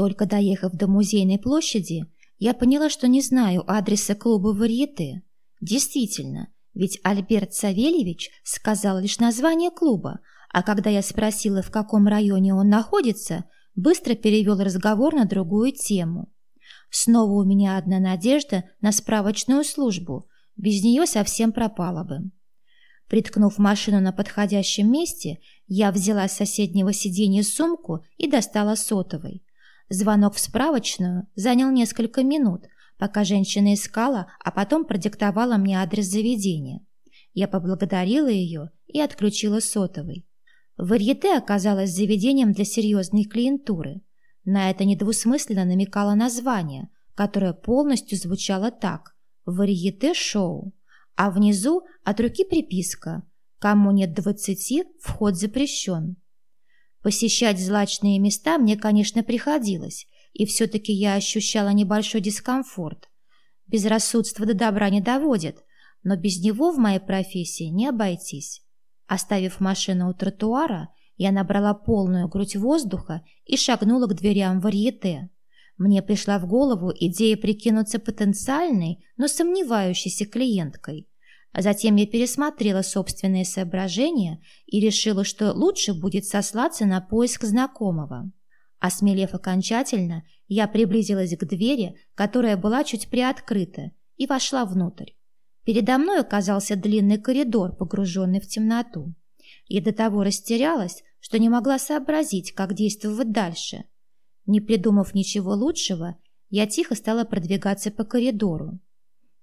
Только доехав до музейной площади, я поняла, что не знаю адреса клуба «Варьеты». Действительно, ведь Альберт Савельевич сказал лишь название клуба, а когда я спросила, в каком районе он находится, быстро перевел разговор на другую тему. Снова у меня одна надежда на справочную службу, без нее совсем пропала бы. Приткнув машину на подходящем месте, я взяла с соседнего сиденья сумку и достала сотовой. Звонок в справочную занял несколько минут, пока женщина искала, а потом продиктовала мне адрес заведения. Я поблагодарила ее и отключила сотовый. Варьете оказалось заведением для серьезной клиентуры. На это недвусмысленно намекало название, которое полностью звучало так «Варьете-шоу», а внизу от руки приписка «Кому нет двадцати, вход запрещен». Посещать злачные места мне, конечно, приходилось, и все-таки я ощущала небольшой дискомфорт. Безрассудство до добра не доводит, но без него в моей профессии не обойтись. Оставив машину у тротуара, я набрала полную грудь воздуха и шагнула к дверям варьете. Мне пришла в голову идея прикинуться потенциальной, но сомневающейся клиенткой. Затем я пересмотрела собственные соображения и решила, что лучше будет сослаться на поиск знакомого. Осмелев окончательно, я приблизилась к двери, которая была чуть приоткрыта, и вошла внутрь. Передо мной оказался длинный коридор, погруженный в темноту. Я до того растерялась, что не могла сообразить, как действовать дальше. Не придумав ничего лучшего, я тихо стала продвигаться по коридору.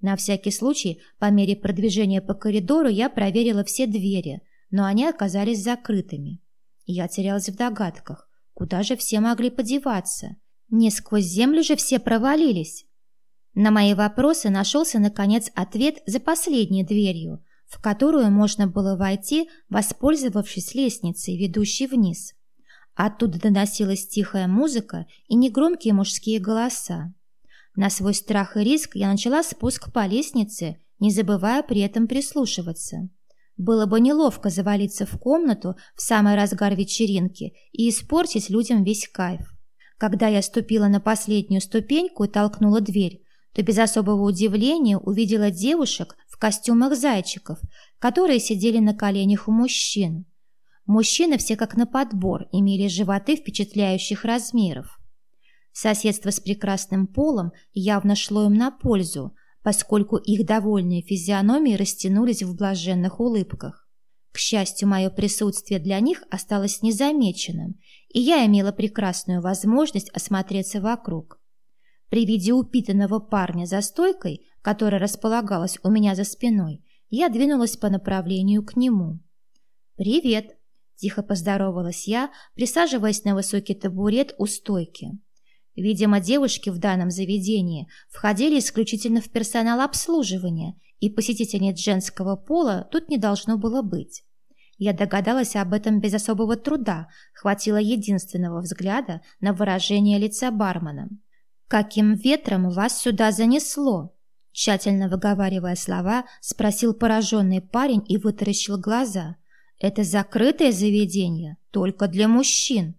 На всякий случай, по мере продвижения по коридору, я проверила все двери, но они оказались закрытыми. Я терялась в догадках, куда же все могли подеваться. Не сквозь землю же все провалились. На мои вопросы нашелся, наконец, ответ за последней дверью, в которую можно было войти, воспользовавшись лестницей, ведущей вниз. Оттуда доносилась тихая музыка и негромкие мужские голоса. На свой страх и риск я начала спуск по лестнице, не забывая при этом прислушиваться. Было бы неловко завалиться в комнату в самый разгар вечеринки и испортить людям весь кайф. Когда я ступила на последнюю ступеньку и толкнула дверь, то без особого удивления увидела девушек в костюмах зайчиков, которые сидели на коленях у мужчин. Мужчины все как на подбор имели животы впечатляющих размеров. Соседство с прекрасным полом явно шло им на пользу, поскольку их довольные физиономии растянулись в блаженных улыбках. К счастью, мое присутствие для них осталось незамеченным, и я имела прекрасную возможность осмотреться вокруг. При виде упитанного парня за стойкой, которая располагалась у меня за спиной, я двинулась по направлению к нему. «Привет!» – тихо поздоровалась я, присаживаясь на высокий табурет у стойки. Видимо, девушки в данном заведении входили исключительно в персонал обслуживания, и посетительниц женского пола тут не должно было быть. Я догадалась об этом без особого труда, хватило единственного взгляда на выражение лица бармена. «Каким ветром вас сюда занесло?» Тщательно выговаривая слова, спросил пораженный парень и вытаращил глаза. «Это закрытое заведение, только для мужчин».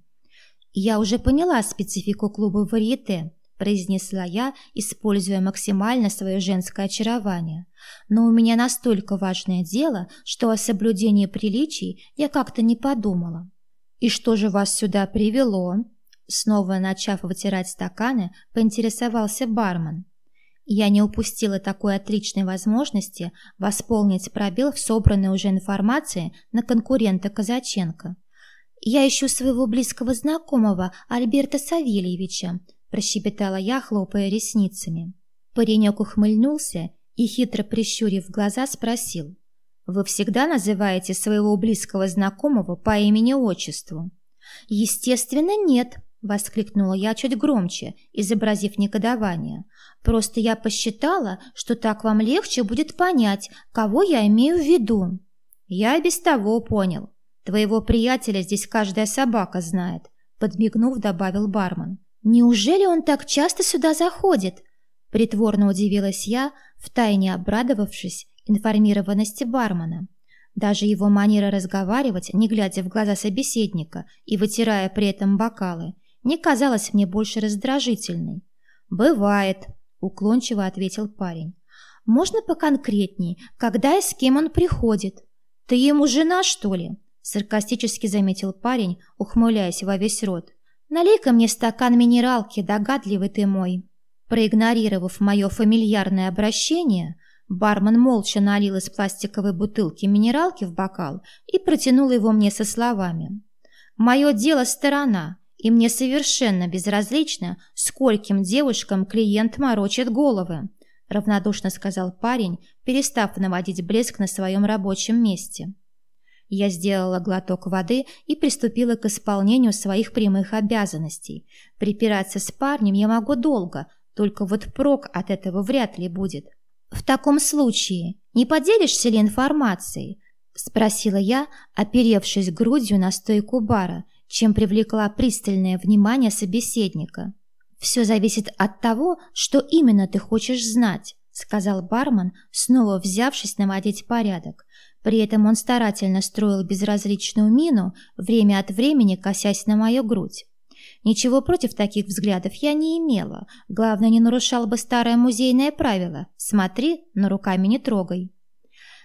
«Я уже поняла специфику клуба «Варьете», – произнесла я, используя максимально свое женское очарование. «Но у меня настолько важное дело, что о соблюдении приличий я как-то не подумала». «И что же вас сюда привело?» Снова начав вытирать стаканы, поинтересовался бармен. Я не упустила такой отличной возможности восполнить пробел в собранной уже информации на конкурента Казаченко – «Я ищу своего близкого знакомого, Альберта Савельевича», прощебетала я, хлопая ресницами. Паренек ухмыльнулся и, хитро прищурив глаза, спросил. «Вы всегда называете своего близкого знакомого по имени-отчеству?» «Естественно, нет», — воскликнула я чуть громче, изобразив негодование. «Просто я посчитала, что так вам легче будет понять, кого я имею в виду». «Я без того понял», Твоего приятеля здесь каждая собака знает», — подмигнув, добавил бармен. «Неужели он так часто сюда заходит?» Притворно удивилась я, втайне обрадовавшись информированности бармена. Даже его манера разговаривать, не глядя в глаза собеседника и вытирая при этом бокалы, не казалась мне больше раздражительной. «Бывает», — уклончиво ответил парень. «Можно поконкретнее, когда и с кем он приходит? Ты ему жена, что ли?» Саркастически заметил парень, ухмыляясь во весь рот. «Налей-ка мне стакан минералки, догадливый ты мой». Проигнорировав мое фамильярное обращение, бармен молча налил из пластиковой бутылки минералки в бокал и протянул его мне со словами. «Мое дело сторона, и мне совершенно безразлично, скольким девушкам клиент морочит головы», равнодушно сказал парень, перестав наводить блеск на своем рабочем месте. Я сделала глоток воды и приступила к исполнению своих прямых обязанностей. Припираться с парнем я могу долго, только вот прок от этого вряд ли будет. «В таком случае не поделишься ли информацией?» – спросила я, оперевшись грудью на стойку бара, чем привлекла пристальное внимание собеседника. «Все зависит от того, что именно ты хочешь знать», – сказал бармен, снова взявшись наводить порядок. При этом он старательно строил безразличную мину, время от времени косясь на мою грудь. Ничего против таких взглядов я не имела. Главное, не нарушал бы старое музейное правило «смотри, но руками не трогай».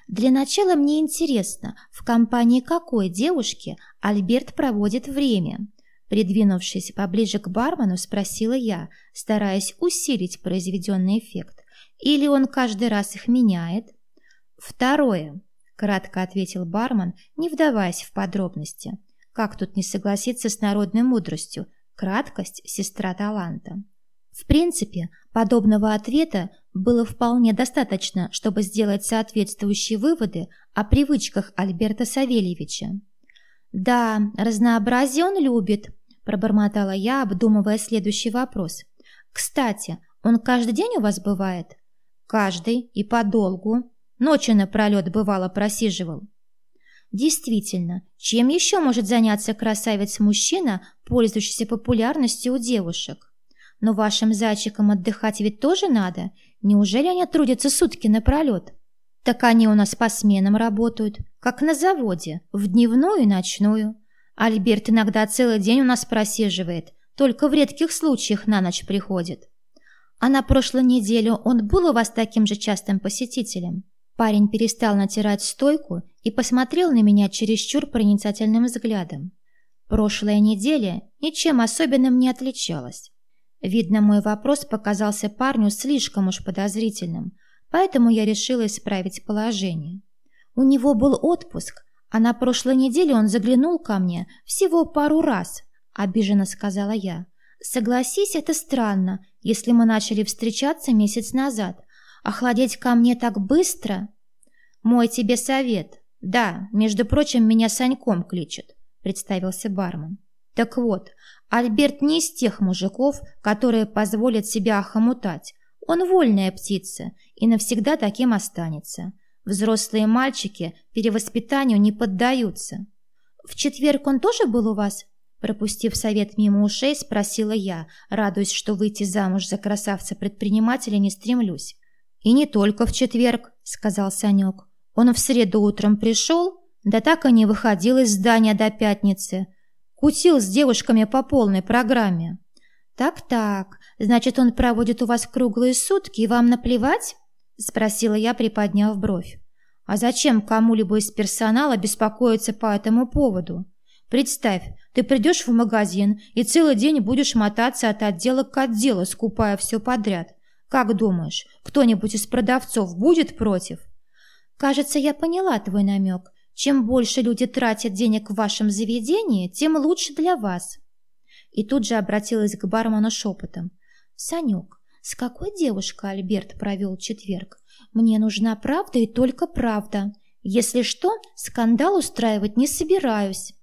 Для начала мне интересно, в компании какой девушки Альберт проводит время. Придвинувшись поближе к бармену, спросила я, стараясь усилить произведенный эффект. Или он каждый раз их меняет? Второе, кратко ответил бармен, не вдаваясь в подробности. Как тут не согласиться с народной мудростью? Краткость – сестра таланта. В принципе, подобного ответа было вполне достаточно, чтобы сделать соответствующие выводы о привычках Альберта Савельевича. «Да, разнообразие он любит», – пробормотала я, обдумывая следующий вопрос. «Кстати, он каждый день у вас бывает?» «Каждый и подолгу. Ночи напролет бывало просиживал. Действительно, чем еще может заняться красавец-мужчина, пользующийся популярностью у девушек? Но вашим зайчикам отдыхать ведь тоже надо. Неужели они трудятся сутки напролет? Так они у нас по сменам работают, как на заводе, в дневную и ночную. Альберт иногда целый день у нас просиживает, только в редких случаях на ночь приходит. А на прошлой неделе он был у вас таким же частым посетителем? Парень перестал натирать стойку и посмотрел на меня чересчур проницательным взглядом. Прошлая неделя ничем особенным не отличалась. Видно, мой вопрос показался парню слишком уж подозрительным, поэтому я решила исправить положение. У него был отпуск, а на прошлой неделе он заглянул ко мне всего пару раз, обиженно сказала я. Согласись, это странно, если мы начали встречаться месяц назад – Охладеть ко мне так быстро? Мой тебе совет. Да, между прочим, меня Саньком кличет, представился бармен. Так вот, Альберт не из тех мужиков, которые позволят себя охомутать. Он вольная птица и навсегда таким останется. Взрослые мальчики перевоспитанию не поддаются. В четверг он тоже был у вас? Пропустив совет мимо ушей, спросила я, радуясь, что выйти замуж за красавца-предпринимателя не стремлюсь. «И не только в четверг», — сказал Санек. «Он в среду утром пришел, да так и не выходил из здания до пятницы. Кутил с девушками по полной программе». «Так-так, значит, он проводит у вас круглые сутки, и вам наплевать?» — спросила я, приподняв бровь. «А зачем кому-либо из персонала беспокоиться по этому поводу? Представь, ты придешь в магазин и целый день будешь мотаться от отдела к отделу, скупая все подряд. Как думаешь, кто-нибудь из продавцов будет против? Кажется, я поняла твой намек. Чем больше люди тратят денег в вашем заведении, тем лучше для вас. И тут же обратилась к бармену шепотом. Санек, с какой девушкой Альберт провел четверг? Мне нужна правда и только правда. Если что, скандал устраивать не собираюсь.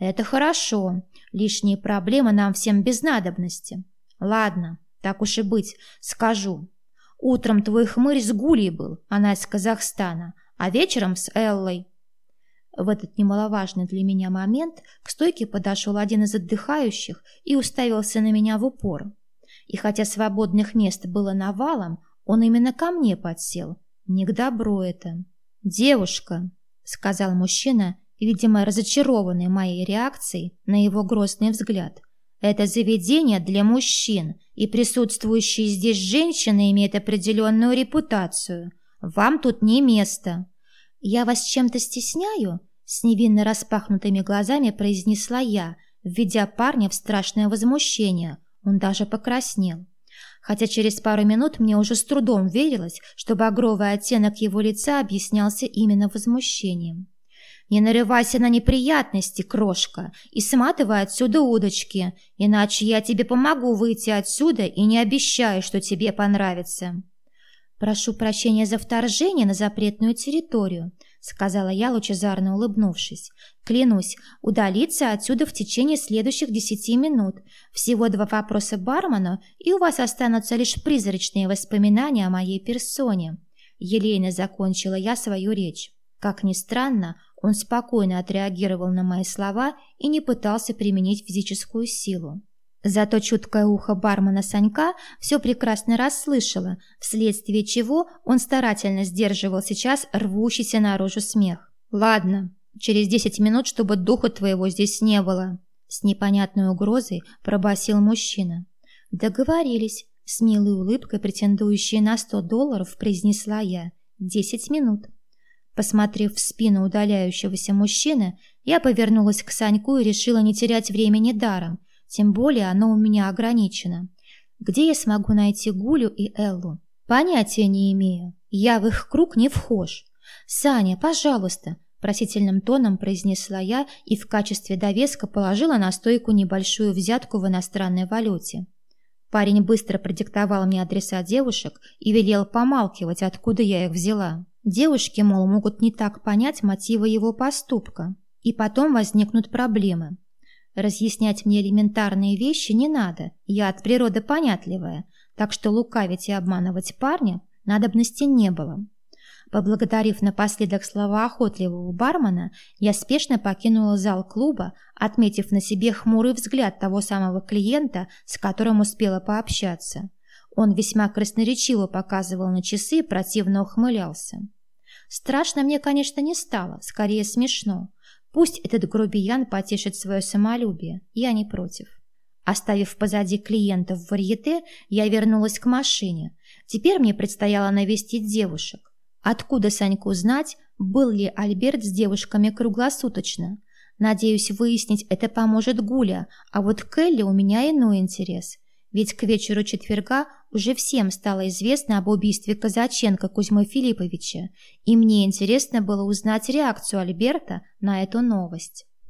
Это хорошо. Лишние проблемы нам всем без надобности. Ладно, так уж и быть, скажу. Утром твой хмырь с Гулей был, она из Казахстана, а вечером с Эллой. В этот немаловажный для меня момент к стойке подошел один из отдыхающих и уставился на меня в упор. И хотя свободных мест было навалом, он именно ко мне подсел. Не к добру это. «Девушка», — сказал мужчина, видимо, разочарованный моей реакцией на его грозный взгляд, Это заведение для мужчин, и присутствующие здесь женщины имеют определенную репутацию. Вам тут не место. Я вас чем-то стесняю? С невинно распахнутыми глазами произнесла я, введя парня в страшное возмущение. Он даже покраснел. Хотя через пару минут мне уже с трудом верилось, что багровый оттенок его лица объяснялся именно возмущением. Не нарывайся на неприятности, крошка, и сматывай отсюда удочки, иначе я тебе помогу выйти отсюда и не обещаю, что тебе понравится. Прошу прощения за вторжение на запретную территорию, сказала я, лучезарно улыбнувшись. Клянусь, удалиться отсюда в течение следующих десяти минут. Всего два вопроса бармену, и у вас останутся лишь призрачные воспоминания о моей персоне. Елейно закончила я свою речь. Как ни странно, он спокойно отреагировал на мои слова и не пытался применить физическую силу. Зато чуткое ухо бармена Санька все прекрасно расслышало, вследствие чего он старательно сдерживал сейчас рвущийся наружу смех. «Ладно, через десять минут, чтобы духа твоего здесь не было», с непонятной угрозой пробасил мужчина. «Договорились», с милой улыбкой, претендующей на сто долларов, произнесла я. «Десять минут». Посмотрев в спину удаляющегося мужчины, я повернулась к Саньку и решила не терять времени даром, тем более оно у меня ограничено. Где я смогу найти Гулю и Эллу? Понятия не имею. Я в их круг не вхож. «Саня, пожалуйста», – просительным тоном произнесла я и в качестве довеска положила на стойку небольшую взятку в иностранной валюте. Парень быстро продиктовал мне адреса девушек и велел помалкивать, откуда я их взяла. Девушки, мол, могут не так понять мотивы его поступка, и потом возникнут проблемы. Разъяснять мне элементарные вещи не надо, я от природы понятливая, так что лукавить и обманывать парня надобности не было. Поблагодарив напоследок слова охотливого бармена, я спешно покинула зал клуба, отметив на себе хмурый взгляд того самого клиента, с которым успела пообщаться. Он весьма красноречиво показывал на часы и противно ухмылялся. Страшно мне, конечно, не стало, скорее смешно. Пусть этот грубиян потешит свое самолюбие, я не против. Оставив позади клиентов в варьете, я вернулась к машине. Теперь мне предстояло навестить девушек. Откуда Саньку знать, был ли Альберт с девушками круглосуточно? Надеюсь, выяснить это поможет Гуля, а вот Келли у меня иной интерес. Ведь к вечеру четверга уже всем стало известно об убийстве Казаченко Кузьмы Филипповича, и мне интересно было узнать реакцию Альберта на эту новость.